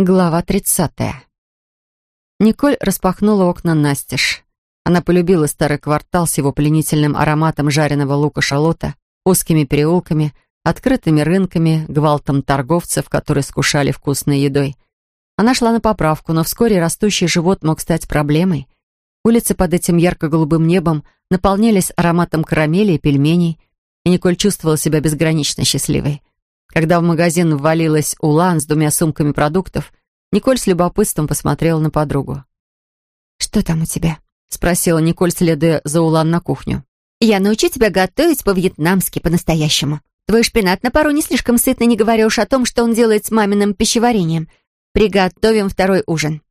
Глава тридцатая. Николь распахнула окна настежь. Она полюбила старый квартал с его пленительным ароматом жареного лука-шалота, узкими переулками, открытыми рынками, гвалтом торговцев, которые скушали вкусной едой. Она шла на поправку, но вскоре растущий живот мог стать проблемой. Улицы под этим ярко-голубым небом наполнялись ароматом карамели и пельменей, и Николь чувствовала себя безгранично счастливой. Когда в магазин ввалилась Улан с двумя сумками продуктов, Николь с любопытством посмотрела на подругу. «Что там у тебя?» — спросила Николь, следуя за Улан на кухню. «Я научу тебя готовить по-вьетнамски, по-настоящему. Твой шпинат на пару не слишком сытный, не говоря уж о том, что он делает с маминым пищеварением. Приготовим второй ужин».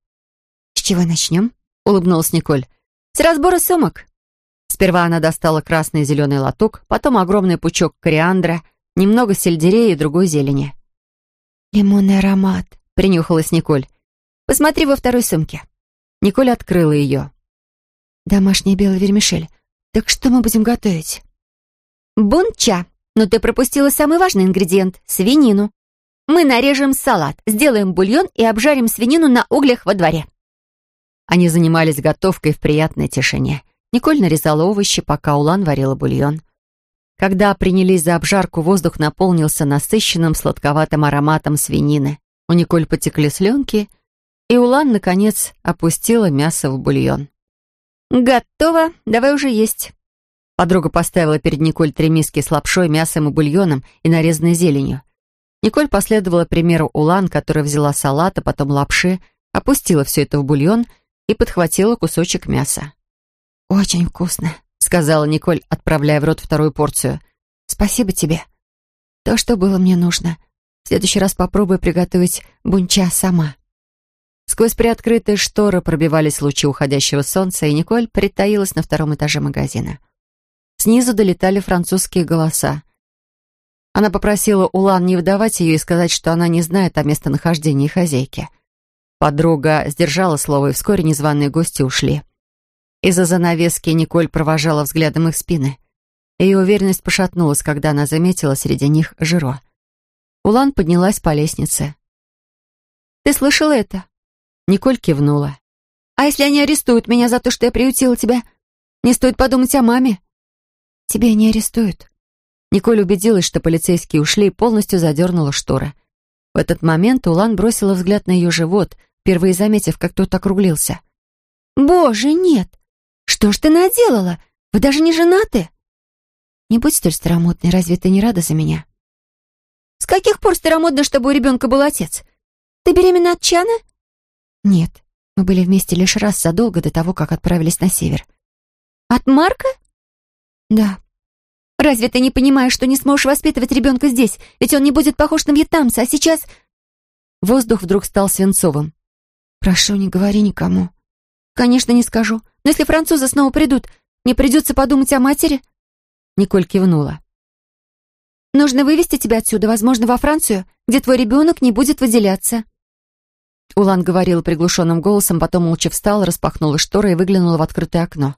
«С чего начнем?» — улыбнулась Николь. «С разбора сумок». Сперва она достала красный и зеленый лоток, потом огромный пучок кориандра — немного сельдерея и другой зелени. «Лимонный аромат», — принюхалась Николь. «Посмотри во второй сумке». Николь открыла ее. «Домашняя белая вермишель. Так что мы будем готовить?» «Бунча. Но ты пропустила самый важный ингредиент — свинину. Мы нарежем салат, сделаем бульон и обжарим свинину на углях во дворе». Они занимались готовкой в приятной тишине. Николь нарезала овощи, пока Улан варила бульон. Когда принялись за обжарку, воздух наполнился насыщенным сладковатым ароматом свинины. У Николь потекли слюнки, и Улан, наконец, опустила мясо в бульон. «Готово, давай уже есть». Подруга поставила перед Николь три миски с лапшой, мясом и бульоном и нарезанной зеленью. Николь последовала примеру Улан, которая взяла салат, а потом лапши, опустила все это в бульон и подхватила кусочек мяса. «Очень вкусно», сказала Николь, отправляя в рот вторую порцию. «Спасибо тебе. То, что было мне нужно. В следующий раз попробую приготовить бунча сама». Сквозь приоткрытые шторы пробивались лучи уходящего солнца, и Николь притаилась на втором этаже магазина. Снизу долетали французские голоса. Она попросила Улан не выдавать ее и сказать, что она не знает о местонахождении хозяйки. Подруга сдержала слово, и вскоре незваные гости ушли. Из-за занавески Николь провожала взглядом их спины. Ее уверенность пошатнулась, когда она заметила среди них Жиро. Улан поднялась по лестнице. «Ты слышала это?» Николь кивнула. «А если они арестуют меня за то, что я приютила тебя? Не стоит подумать о маме». «Тебя не арестуют». Николь убедилась, что полицейские ушли и полностью задернула шторы. В этот момент Улан бросила взгляд на ее живот, впервые заметив, как тот округлился. «Боже, нет! «Что ж ты наделала? Вы даже не женаты?» «Не будь столь старомодной, разве ты не рада за меня?» «С каких пор старомодно, чтобы у ребенка был отец? Ты беременна от Чана?» «Нет, мы были вместе лишь раз задолго до того, как отправились на север». «От Марка?» «Да». «Разве ты не понимаешь, что не сможешь воспитывать ребенка здесь? Ведь он не будет похож на вьетнамца, а сейчас...» Воздух вдруг стал свинцовым. «Прошу, не говори никому». «Конечно, не скажу. Но если французы снова придут, мне придется подумать о матери». Николь кивнула. «Нужно вывести тебя отсюда, возможно, во Францию, где твой ребенок не будет выделяться». Улан говорила приглушенным голосом, потом молча встала, распахнула шторы и выглянула в открытое окно.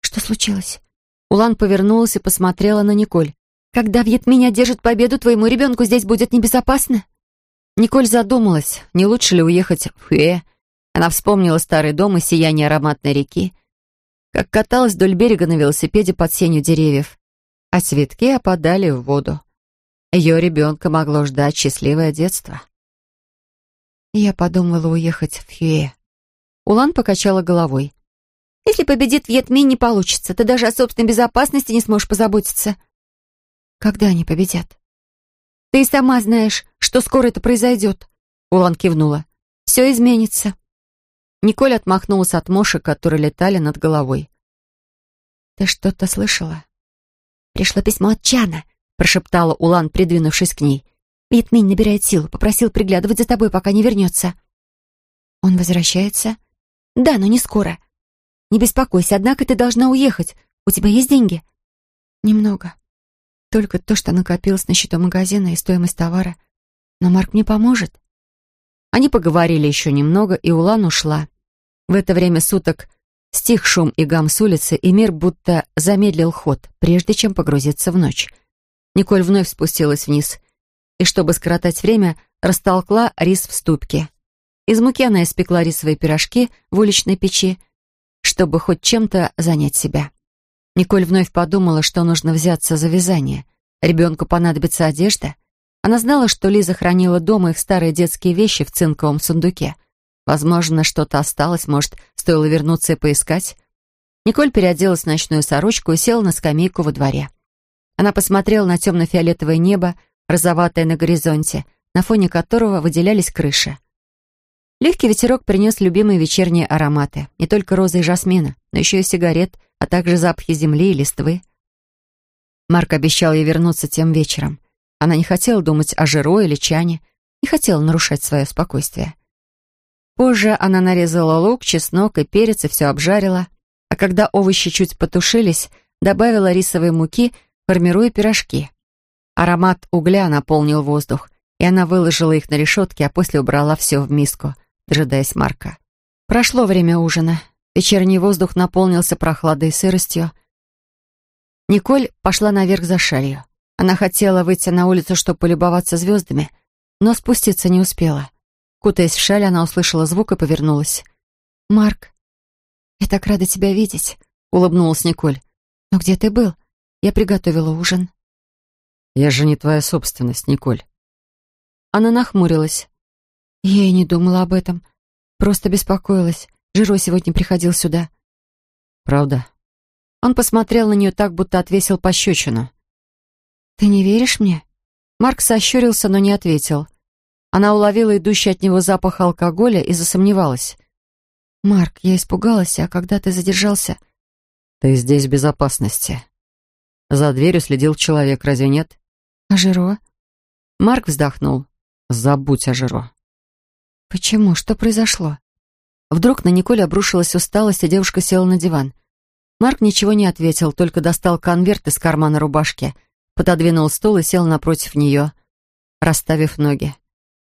«Что случилось?» Улан повернулась и посмотрела на Николь. «Когда Вьетминь одержит победу, твоему ребенку здесь будет небезопасно?» Николь задумалась, не лучше ли уехать в Хуэ, она вспомнила старый дом и сияние ароматной реки, как каталась вдоль берега на велосипеде под сенью деревьев, а цветки опадали в воду. Ее ребенка могло ждать счастливое детство. Я подумала уехать в Хюэ. Улан покачала головой. «Если победит Вьетминь, не получится. Ты даже о собственной безопасности не сможешь позаботиться». «Когда они победят?» «Ты и сама знаешь, что скоро это произойдет», — Улан кивнула. «Все изменится». Николь отмахнулась от мошек, которые летали над головой. «Ты что-то слышала?» «Пришло письмо от Чана», — прошептала Улан, придвинувшись к ней. «Витминь набирает силу, попросил приглядывать за тобой, пока не вернется». «Он возвращается?» «Да, но не скоро. Не беспокойся, однако ты должна уехать. У тебя есть деньги?» «Немного. Только то, что накопилось на счету магазина и стоимость товара. Но Марк мне поможет». Они поговорили еще немного, и Улан ушла. В это время суток стих шум и гам с улицы, и мир будто замедлил ход, прежде чем погрузиться в ночь. Николь вновь спустилась вниз. и, чтобы скоротать время, растолкла рис в ступке. Из муки она испекла рисовые пирожки в уличной печи, чтобы хоть чем-то занять себя. Николь вновь подумала, что нужно взяться за вязание. Ребенку понадобится одежда. Она знала, что Лиза хранила дома их старые детские вещи в цинковом сундуке. Возможно, что-то осталось, может, стоило вернуться и поискать. Николь переоделась в ночную сорочку и села на скамейку во дворе. Она посмотрела на темно-фиолетовое небо, розоватое на горизонте, на фоне которого выделялись крыши. Легкий ветерок принес любимые вечерние ароматы, не только розы и жасмина, но еще и сигарет, а также запахи земли и листвы. Марк обещал ей вернуться тем вечером. Она не хотела думать о Жиро или Чане, не хотела нарушать свое спокойствие. Позже она нарезала лук, чеснок и перец и все обжарила, а когда овощи чуть потушились, добавила рисовой муки, формируя пирожки. Аромат угля наполнил воздух, и она выложила их на решетке, а после убрала все в миску, дожидаясь Марка. Прошло время ужина. Вечерний воздух наполнился прохладой и сыростью. Николь пошла наверх за шалью. Она хотела выйти на улицу, чтобы полюбоваться звездами, но спуститься не успела. Кутаясь в шаль, она услышала звук и повернулась. «Марк, я так рада тебя видеть», — улыбнулась Николь. «Но где ты был? Я приготовила ужин». «Я же не твоя собственность, Николь». Она нахмурилась. Я и не думала об этом. Просто беспокоилась. Жиро сегодня приходил сюда. Правда? Он посмотрел на нее так, будто отвесил пощечину. «Ты не веришь мне?» Марк сощурился, но не ответил. Она уловила идущий от него запах алкоголя и засомневалась. «Марк, я испугалась, а когда ты задержался...» «Ты здесь в безопасности. За дверью следил человек, разве нет?» «А Жиро?» Марк вздохнул. «Забудь о Жиро». «Почему? Что произошло?» Вдруг на Николь обрушилась усталость, и девушка села на диван. Марк ничего не ответил, только достал конверт из кармана рубашки, пододвинул стул и сел напротив нее, расставив ноги.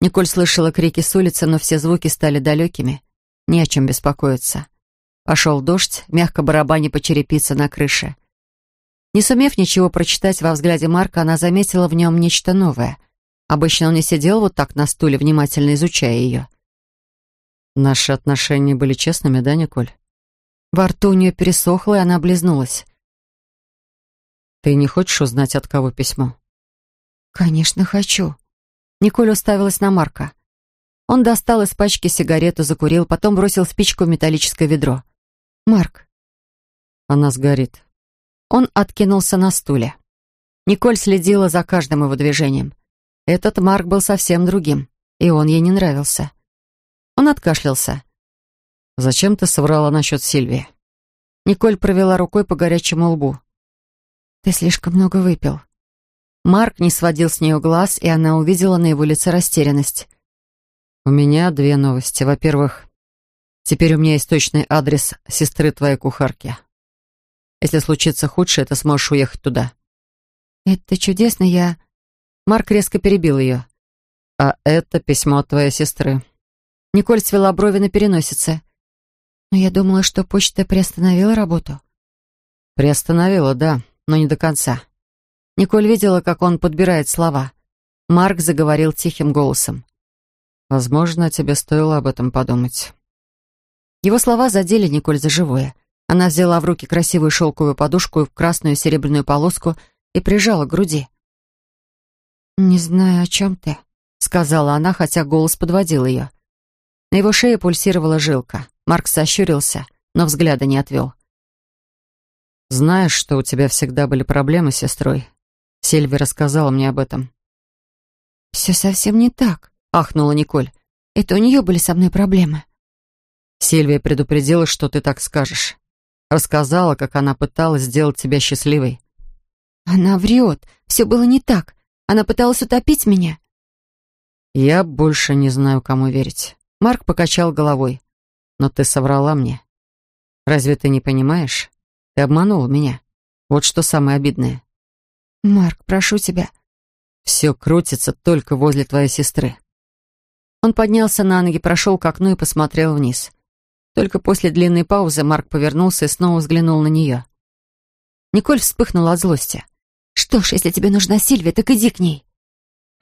Николь слышала крики с улицы, но все звуки стали далекими. Не о чем беспокоиться. Пошел дождь, мягко барабаня по черепице на крыше. Не сумев ничего прочитать во взгляде Марка, она заметила в нем нечто новое. Обычно он не сидел вот так на стуле, внимательно изучая ее. Наши отношения были честными, да, Николь? Во рту у нее пересохло, и она облизнулась. Ты не хочешь узнать, от кого письмо? Конечно, хочу. Николь уставилась на Марка. Он достал из пачки сигарету, закурил, потом бросил спичку в металлическое ведро. «Марк». Она сгорит. Он откинулся на стуле. Николь следила за каждым его движением. Этот Марк был совсем другим, и он ей не нравился. Он откашлялся. «Зачем ты соврала насчет Сильвии?» Николь провела рукой по горячему лбу. «Ты слишком много выпил». Марк не сводил с нее глаз, и она увидела на его лице растерянность. «У меня две новости. Во-первых, теперь у меня есть точный адрес сестры твоей кухарки. Если случится худшее, ты сможешь уехать туда». «Это чудесно, я...» Марк резко перебил ее. «А это письмо от твоей сестры». Николь свела брови на переносице. «Но я думала, что почта приостановила работу». «Приостановила, да, но не до конца». Николь видела, как он подбирает слова. Марк заговорил тихим голосом. «Возможно, тебе стоило об этом подумать». Его слова задели Николь за живое. Она взяла в руки красивую шелковую подушку в красную серебряную полоску и прижала к груди. «Не знаю, о чем ты», — сказала она, хотя голос подводил ее. На его шее пульсировала жилка. Марк сощурился, но взгляда не отвел. «Знаешь, что у тебя всегда были проблемы с сестрой? Сильви рассказала мне об этом». «Все совсем не так», — ахнула Николь. «Это у нее были со мной проблемы». Сильвия предупредила, что ты так скажешь. Рассказала, как она пыталась сделать тебя счастливой. «Она врет. Все было не так. Она пыталась утопить меня». «Я больше не знаю, кому верить». Марк покачал головой. «Но ты соврала мне. Разве ты не понимаешь? Ты обманул меня. Вот что самое обидное». «Марк, прошу тебя». «Все крутится только возле твоей сестры». Он поднялся на ноги, прошел к окну и посмотрел вниз. Только после длинной паузы Марк повернулся и снова взглянул на нее. Николь вспыхнула от злости. «Что ж, если тебе нужна Сильвия, так иди к ней».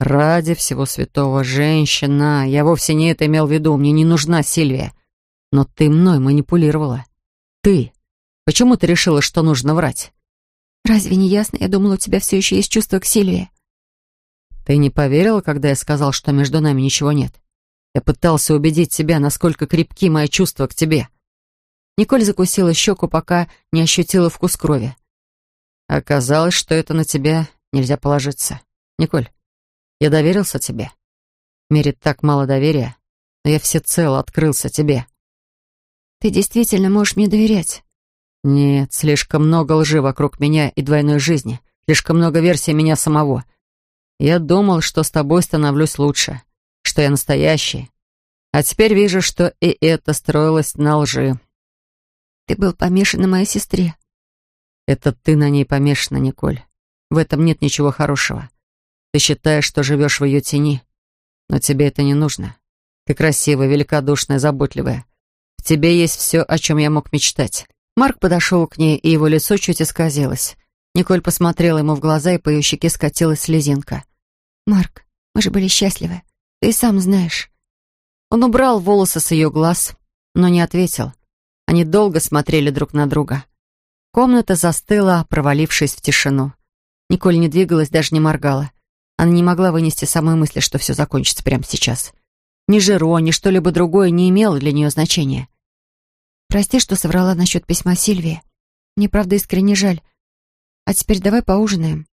«Ради всего святого, женщина! Я вовсе не это имел в виду. Мне не нужна Сильвия. Но ты мной манипулировала. Ты! Почему ты решила, что нужно врать?» «Разве не ясно? Я думала, у тебя все еще есть чувство к Сильвии». «Ты не поверила, когда я сказал, что между нами ничего нет? Я пытался убедить себя, насколько крепки мои чувства к тебе». Николь закусила щеку, пока не ощутила вкус крови. Оказалось, что это на тебя нельзя положиться. Николь, я доверился тебе. Мире так мало доверия, но я всецело открылся тебе. Ты действительно можешь мне доверять? Нет, слишком много лжи вокруг меня и двойной жизни. Слишком много версий меня самого. Я думал, что с тобой становлюсь лучше, что я настоящий. А теперь вижу, что и это строилось на лжи. Ты был помешан на моей сестре. Это ты на ней помешана, Николь. В этом нет ничего хорошего. Ты считаешь, что живешь в ее тени, но тебе это не нужно. Ты красивая, великодушная, заботливая. В тебе есть все, о чем я мог мечтать. Марк подошел к ней, и его лицо чуть исказилось. Николь посмотрела ему в глаза, и по ее щеке скатилась слезинка. «Марк, мы же были счастливы. Ты сам знаешь». Он убрал волосы с ее глаз, но не ответил. Они долго смотрели друг на друга. Комната застыла, провалившись в тишину. Николь не двигалась, даже не моргала. Она не могла вынести самой мысли, что все закончится прямо сейчас. Ни Жиро, ни что-либо другое не имело для нее значения. «Прости, что соврала насчет письма Сильвии. Мне, правда, искренне жаль. А теперь давай поужинаем».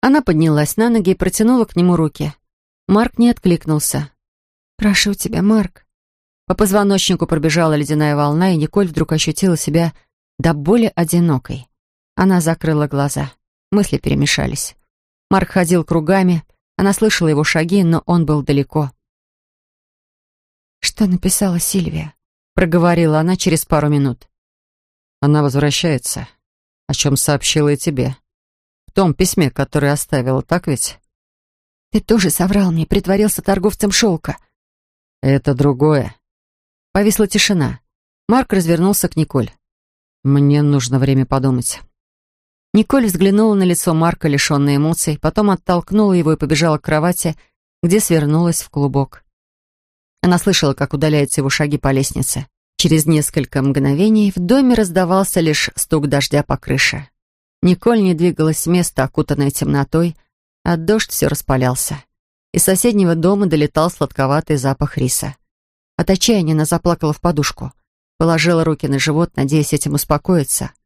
Она поднялась на ноги и протянула к нему руки. Марк не откликнулся. «Прошу тебя, Марк». По позвоночнику пробежала ледяная волна, и Николь вдруг ощутила себя до боли одинокой. Она закрыла глаза. Мысли перемешались. Марк ходил кругами. Она слышала его шаги, но он был далеко. «Что написала Сильвия?» — проговорила она через пару минут. «Она возвращается. О чем сообщила и тебе. В том письме, которое оставила, так ведь?» «Ты тоже соврал мне, притворился торговцем шелка». «Это другое». Повисла тишина. Марк развернулся к Николь. «Мне нужно время подумать». Николь взглянула на лицо Марка, лишенное эмоций, потом оттолкнула его и побежала к кровати, где свернулась в клубок. Она слышала, как удаляются его шаги по лестнице. Через несколько мгновений в доме раздавался лишь стук дождя по крыше. Николь не двигалась с места, окутанная темнотой, а дождь все распалялся. Из соседнего дома долетал сладковатый запах риса. От отчаяния она заплакала в подушку. Положила руки на живот, надеясь этим успокоиться —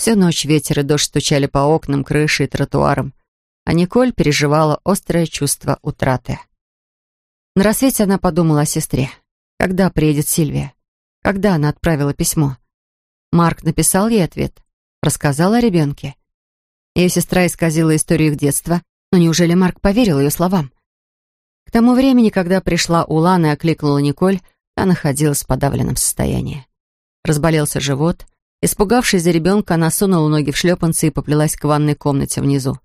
Всю ночь ветер и дождь стучали по окнам, крыше и тротуарам, а Николь переживала острое чувство утраты. На рассвете она подумала о сестре. Когда приедет Сильвия? Когда она отправила письмо? Марк написал ей ответ, рассказал о ребенке. Ее сестра исказила историю их детства, но неужели Марк поверил ее словам? К тому времени, когда пришла Улан и окликнула Николь, та находилась в подавленном состоянии. Разболелся живот, Испугавшись за ребенка, она сунула ноги в шлепанцы и поплелась к ванной комнате внизу.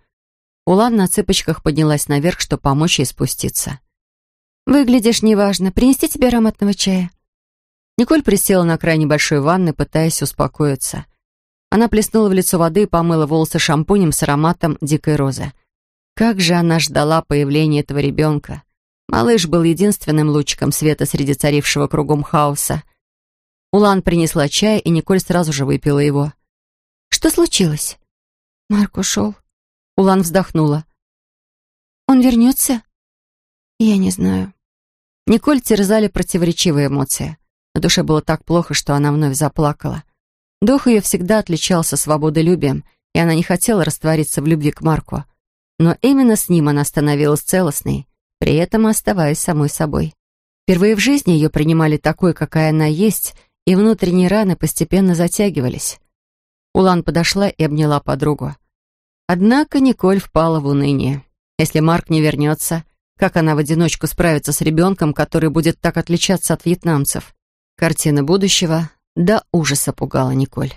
Улан на цыпочках поднялась наверх, чтобы помочь ей спуститься. «Выглядишь неважно. Принести тебе ароматного чая?» Николь присела на край небольшой ванны, пытаясь успокоиться. Она плеснула в лицо воды и помыла волосы шампунем с ароматом дикой розы. Как же она ждала появления этого ребенка. Малыш был единственным лучиком света среди царившего кругом хаоса — Улан принесла чай, и Николь сразу же выпила его. «Что случилось?» «Марк ушел». Улан вздохнула. «Он вернется?» «Я не знаю». Николь терзали противоречивые эмоции. На душе было так плохо, что она вновь заплакала. Дух ее всегда отличался свободолюбием, и она не хотела раствориться в любви к Марку. Но именно с ним она становилась целостной, при этом оставаясь самой собой. Впервые в жизни ее принимали такой, какая она есть, и внутренние раны постепенно затягивались. Улан подошла и обняла подругу. Однако Николь впала в уныние. Если Марк не вернется, как она в одиночку справится с ребенком, который будет так отличаться от вьетнамцев? Картина будущего до ужаса пугала Николь.